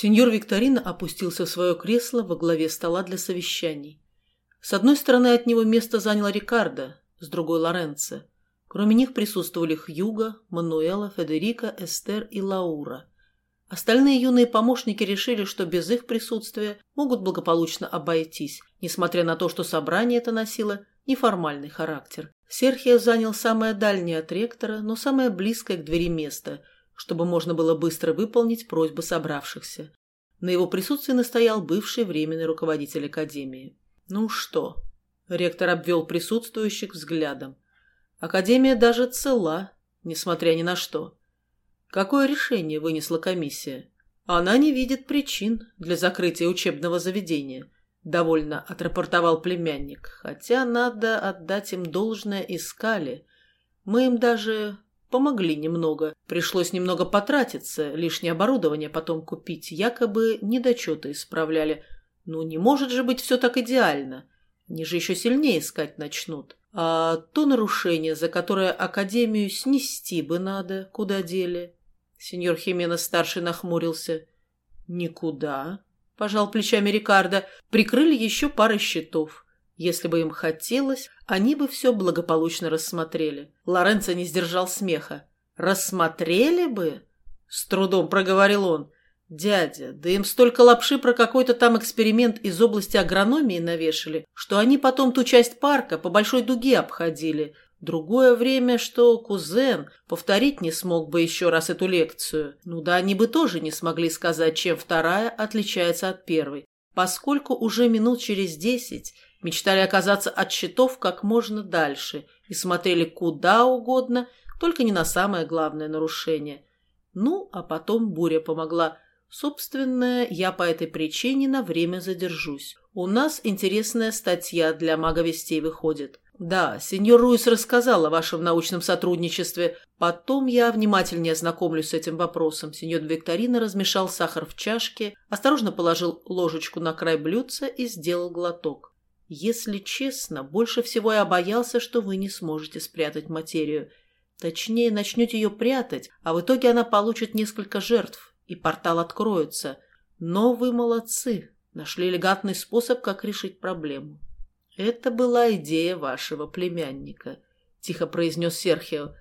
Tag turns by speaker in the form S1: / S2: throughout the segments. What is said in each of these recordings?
S1: Сеньор Викторина опустился в свое кресло во главе стола для совещаний. С одной стороны от него место заняла Рикардо, с другой – Лоренцо. Кроме них присутствовали Хьюга, Мануэла, Федерика, Эстер и Лаура. Остальные юные помощники решили, что без их присутствия могут благополучно обойтись, несмотря на то, что собрание это носило неформальный характер. Серхио занял самое дальнее от ректора, но самое близкое к двери место, чтобы можно было быстро выполнить просьбы собравшихся. На его присутствии настоял бывший временный руководитель академии. «Ну что?» – ректор обвел присутствующих взглядом. «Академия даже цела, несмотря ни на что. Какое решение вынесла комиссия? Она не видит причин для закрытия учебного заведения» довольно отрапортовал племянник. Хотя надо отдать им должное искали. Мы им даже помогли немного. Пришлось немного потратиться, лишнее оборудование потом купить. Якобы недочеты исправляли. Ну, не может же быть все так идеально. Они же еще сильнее искать начнут. А то нарушение, за которое Академию снести бы надо, куда дели? Сеньор Химена-старший нахмурился. Никуда пожал плечами Рикардо, прикрыли еще парой счетов. Если бы им хотелось, они бы все благополучно рассмотрели. Лоренцо не сдержал смеха. «Рассмотрели бы?» — с трудом проговорил он. «Дядя, да им столько лапши про какой-то там эксперимент из области агрономии навешали, что они потом ту часть парка по большой дуге обходили, Другое время, что кузен повторить не смог бы еще раз эту лекцию. Ну да, они бы тоже не смогли сказать, чем вторая отличается от первой, поскольку уже минут через десять мечтали оказаться от счетов как можно дальше и смотрели куда угодно, только не на самое главное нарушение. Ну, а потом буря помогла. Собственно, я по этой причине на время задержусь. У нас интересная статья для маговестей выходит. «Да, сеньор Руис рассказал о вашем научном сотрудничестве. Потом я внимательнее ознакомлюсь с этим вопросом». Сеньор Викторина размешал сахар в чашке, осторожно положил ложечку на край блюдца и сделал глоток. «Если честно, больше всего я боялся, что вы не сможете спрятать материю. Точнее, начнете ее прятать, а в итоге она получит несколько жертв, и портал откроется. Но вы молодцы, нашли элегантный способ, как решить проблему». «Это была идея вашего племянника», — тихо произнес Серхио.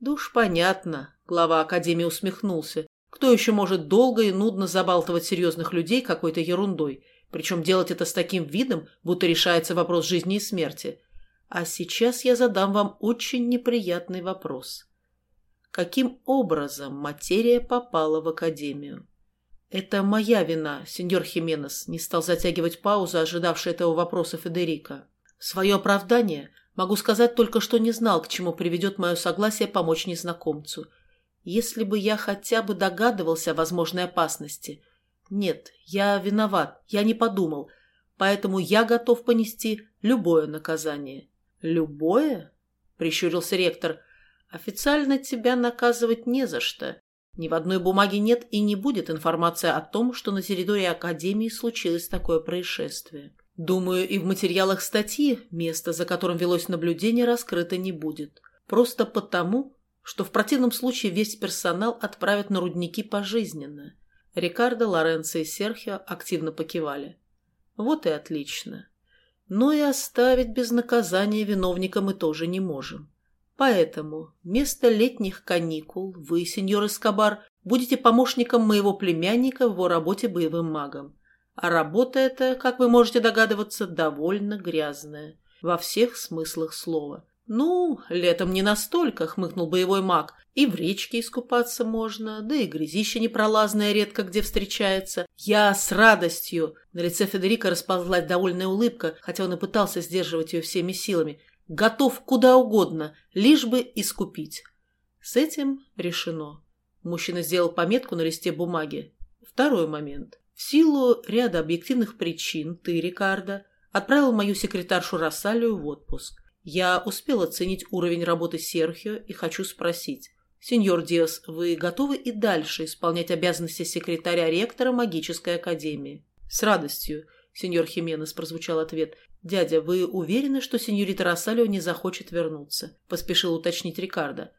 S1: «Да уж понятно», — глава Академии усмехнулся. «Кто еще может долго и нудно забалтывать серьезных людей какой-то ерундой, причем делать это с таким видом, будто решается вопрос жизни и смерти? А сейчас я задам вам очень неприятный вопрос. Каким образом материя попала в Академию?» «Это моя вина, сеньор Хименес», — не стал затягивать паузу, ожидавший этого вопроса Федерика. свое оправдание могу сказать только, что не знал, к чему приведет мое согласие помочь незнакомцу. Если бы я хотя бы догадывался о возможной опасности. Нет, я виноват, я не подумал, поэтому я готов понести любое наказание». «Любое?» — прищурился ректор. «Официально тебя наказывать не за что». Ни в одной бумаге нет и не будет информации о том, что на территории Академии случилось такое происшествие. Думаю, и в материалах статьи место, за которым велось наблюдение, раскрыто не будет. Просто потому, что в противном случае весь персонал отправят на рудники пожизненно. Рикардо, Лоренцо и Серхио активно покивали. Вот и отлично. Но и оставить без наказания виновника мы тоже не можем. Поэтому вместо летних каникул вы, сеньор Эскобар, будете помощником моего племянника в его работе боевым магом. А работа эта, как вы можете догадываться, довольно грязная. Во всех смыслах слова. «Ну, летом не настолько», — хмыкнул боевой маг. «И в речке искупаться можно, да и грязище непролазное редко где встречается. Я с радостью!» На лице Федерика расползлась довольная улыбка, хотя он и пытался сдерживать ее всеми силами готов куда угодно, лишь бы искупить. С этим решено. Мужчина сделал пометку на листе бумаги. Второй момент. В силу ряда объективных причин ты, Рикардо, отправил мою секретаршу Рассалию в отпуск. Я успел оценить уровень работы Серхио и хочу спросить. Сеньор Диас, вы готовы и дальше исполнять обязанности секретаря ректора магической академии? С радостью. Сеньор Хименес прозвучал ответ. «Дядя, вы уверены, что сеньорита Рассалио не захочет вернуться?» – поспешил уточнить Рикардо.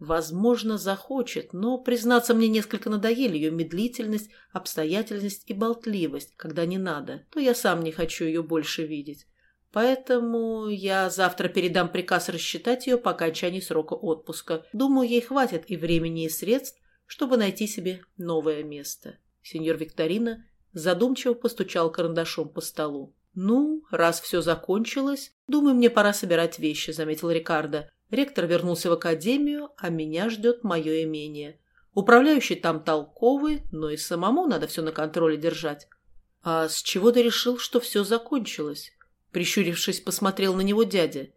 S1: Возможно, захочет, но, признаться, мне несколько надоели ее медлительность, обстоятельность и болтливость, когда не надо, то я сам не хочу ее больше видеть. Поэтому я завтра передам приказ рассчитать ее по окончании срока отпуска. Думаю, ей хватит и времени, и средств, чтобы найти себе новое место. Сеньор Викторина задумчиво постучал карандашом по столу. «Ну, раз все закончилось, думаю, мне пора собирать вещи», — заметил Рикардо. Ректор вернулся в академию, а меня ждет мое имение. Управляющий там толковый, но и самому надо все на контроле держать. А с чего ты решил, что все закончилось? Прищурившись, посмотрел на него дядя.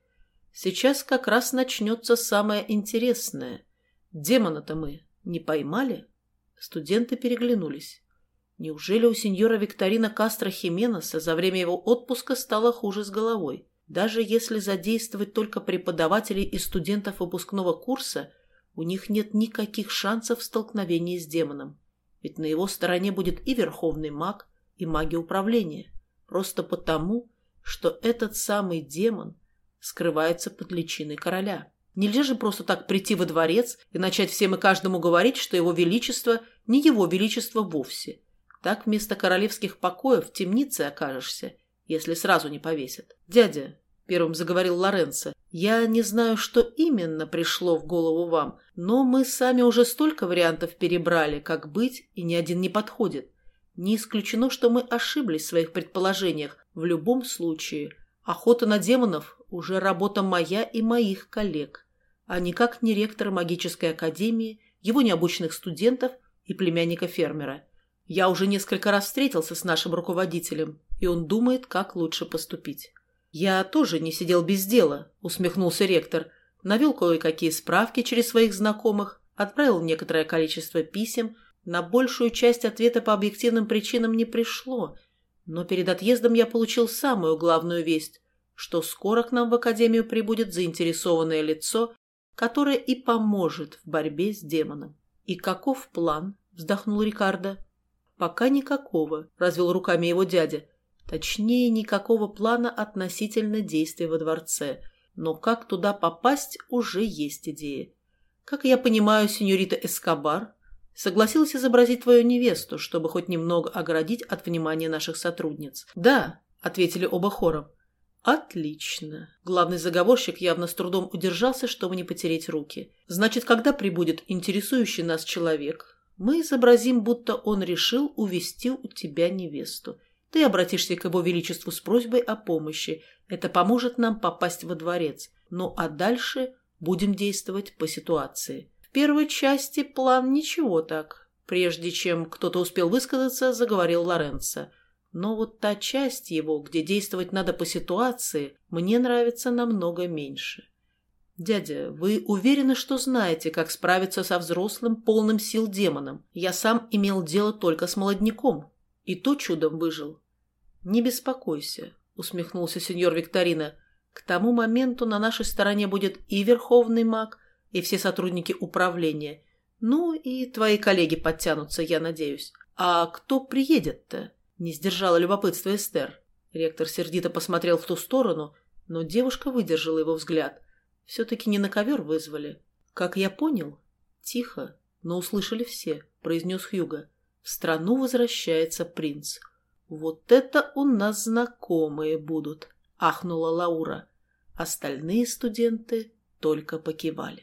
S1: Сейчас как раз начнется самое интересное. Демона-то мы не поймали? Студенты переглянулись. Неужели у сеньора Викторина Кастро Хименеса за время его отпуска стало хуже с головой? Даже если задействовать только преподавателей и студентов выпускного курса, у них нет никаких шансов в столкновении с демоном. Ведь на его стороне будет и верховный маг, и маги управления. Просто потому, что этот самый демон скрывается под личиной короля. Нельзя же просто так прийти во дворец и начать всем и каждому говорить, что его величество не его величество вовсе. Так вместо королевских покоев в темнице окажешься если сразу не повесят. «Дядя», — первым заговорил Лоренцо, — «я не знаю, что именно пришло в голову вам, но мы сами уже столько вариантов перебрали, как быть, и ни один не подходит. Не исключено, что мы ошиблись в своих предположениях. В любом случае, охота на демонов уже работа моя и моих коллег, а никак не ректора магической академии, его необученных студентов и племянника фермера. Я уже несколько раз встретился с нашим руководителем, и он думает, как лучше поступить. «Я тоже не сидел без дела», — усмехнулся ректор. Навел кое-какие справки через своих знакомых, отправил некоторое количество писем. На большую часть ответа по объективным причинам не пришло. Но перед отъездом я получил самую главную весть, что скоро к нам в академию прибудет заинтересованное лицо, которое и поможет в борьбе с демоном. «И каков план?» — вздохнул Рикардо. «Пока никакого», — развел руками его дядя. Точнее, никакого плана относительно действий во дворце. Но как туда попасть, уже есть идея. Как я понимаю, сеньорита Эскобар согласилась изобразить твою невесту, чтобы хоть немного оградить от внимания наших сотрудниц. «Да», — ответили оба хором. «Отлично». Главный заговорщик явно с трудом удержался, чтобы не потереть руки. «Значит, когда прибудет интересующий нас человек, мы изобразим, будто он решил увести у тебя невесту. Ты обратишься к его величеству с просьбой о помощи. Это поможет нам попасть во дворец. Ну а дальше будем действовать по ситуации. Первой части план ничего так. Прежде чем кто-то успел высказаться, заговорил Лоренцо. Но вот та часть его, где действовать надо по ситуации, мне нравится намного меньше. «Дядя, вы уверены, что знаете, как справиться со взрослым, полным сил демоном? Я сам имел дело только с молодняком. И то чудом выжил. «Не беспокойся», — усмехнулся сеньор Викторина. «К тому моменту на нашей стороне будет и верховный маг, и все сотрудники управления. Ну и твои коллеги подтянутся, я надеюсь. А кто приедет-то?» — не сдержала любопытство Эстер. Ректор сердито посмотрел в ту сторону, но девушка выдержала его взгляд. Все-таки не на ковер вызвали. «Как я понял?» «Тихо, но услышали все», — произнес Хьюга. «В страну возвращается принц». «Вот это у нас знакомые будут», — ахнула Лаура. Остальные студенты только покивали.